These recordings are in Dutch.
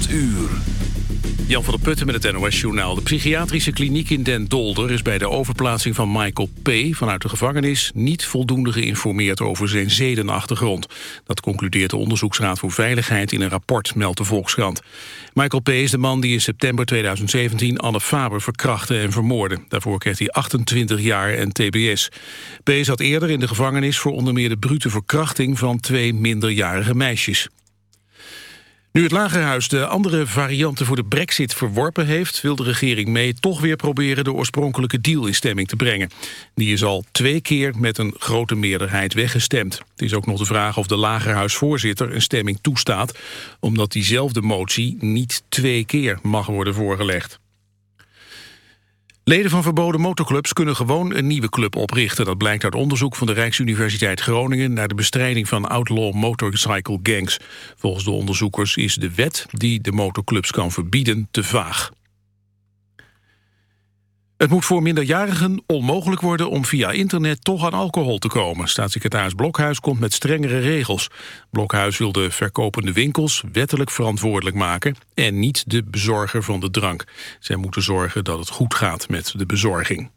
8 uur. Jan van der Putten met het NOS-journaal. De psychiatrische kliniek in Den Dolder is bij de overplaatsing van Michael P. vanuit de gevangenis niet voldoende geïnformeerd over zijn zedenachtergrond. Dat concludeert de Onderzoeksraad voor Veiligheid in een rapport, meldt de Volkskrant. Michael P. is de man die in september 2017 Anne Faber verkrachtte en vermoordde. Daarvoor kreeg hij 28 jaar en tbs. P. zat eerder in de gevangenis voor onder meer de brute verkrachting van twee minderjarige meisjes. Nu het Lagerhuis de andere varianten voor de brexit verworpen heeft... wil de regering mee toch weer proberen de oorspronkelijke deal in stemming te brengen. Die is al twee keer met een grote meerderheid weggestemd. Het is ook nog de vraag of de Lagerhuisvoorzitter een stemming toestaat... omdat diezelfde motie niet twee keer mag worden voorgelegd. Leden van verboden motorclubs kunnen gewoon een nieuwe club oprichten. Dat blijkt uit onderzoek van de Rijksuniversiteit Groningen... naar de bestrijding van outlaw motorcycle gangs. Volgens de onderzoekers is de wet die de motorclubs kan verbieden te vaag. Het moet voor minderjarigen onmogelijk worden om via internet toch aan alcohol te komen. Staatssecretaris Blokhuis komt met strengere regels. Blokhuis wil de verkopende winkels wettelijk verantwoordelijk maken... en niet de bezorger van de drank. Zij moeten zorgen dat het goed gaat met de bezorging.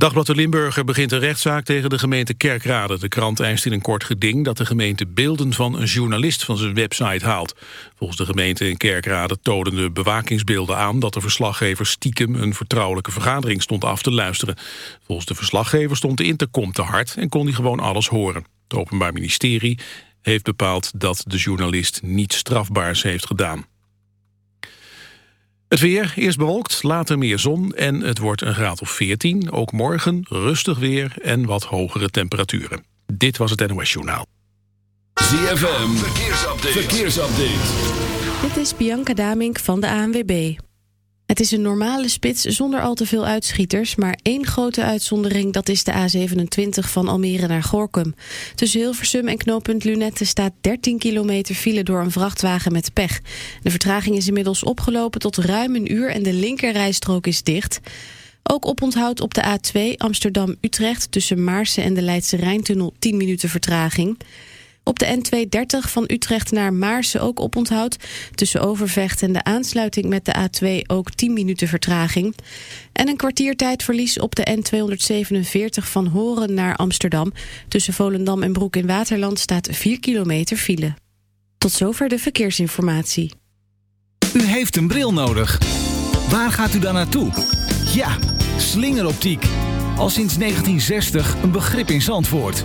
Dagblad de Limburger begint een rechtszaak tegen de gemeente Kerkrade. De krant eist in een kort geding dat de gemeente beelden van een journalist van zijn website haalt. Volgens de gemeente in Kerkrade tonen de bewakingsbeelden aan dat de verslaggever stiekem een vertrouwelijke vergadering stond af te luisteren. Volgens de verslaggever stond de intercom te hard en kon hij gewoon alles horen. Het Openbaar Ministerie heeft bepaald dat de journalist niets strafbaars heeft gedaan. Het weer, eerst bewolkt, later meer zon en het wordt een graad of 14. Ook morgen rustig weer en wat hogere temperaturen. Dit was het NOS Journaal. ZFM, verkeersupdate. verkeersupdate. Dit is Bianca Damink van de ANWB. Het is een normale spits zonder al te veel uitschieters... maar één grote uitzondering, dat is de A27 van Almere naar Gorkum. Tussen Hilversum en knooppunt Lunette staat 13 kilometer file... door een vrachtwagen met pech. De vertraging is inmiddels opgelopen tot ruim een uur... en de linkerrijstrook is dicht... Ook oponthoud op de A2 Amsterdam-Utrecht... tussen Maarsen en de Leidse Rijntunnel 10 minuten vertraging... Op de N230 van Utrecht naar Maarsen ook oponthoud. Tussen Overvecht en de aansluiting met de A2 ook 10 minuten vertraging. En een kwartiertijdverlies op de N247 van Horen naar Amsterdam. Tussen Volendam en Broek in Waterland staat 4 kilometer file. Tot zover de verkeersinformatie. U heeft een bril nodig. Waar gaat u dan naartoe? Ja, slingeroptiek. Al sinds 1960 een begrip in Zandvoort.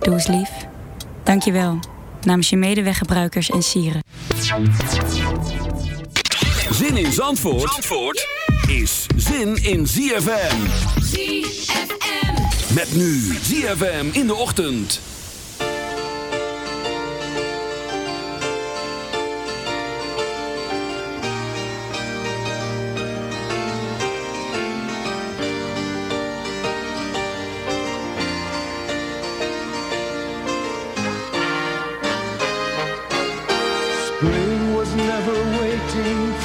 Doe eens lief. Dank je wel. Namens je medeweggebruikers en sieren. Zin in Zandvoort, Zandvoort is zin in ZFM. ZFM. Met nu ZFM in de ochtend.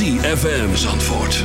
ZFM Zandvoort.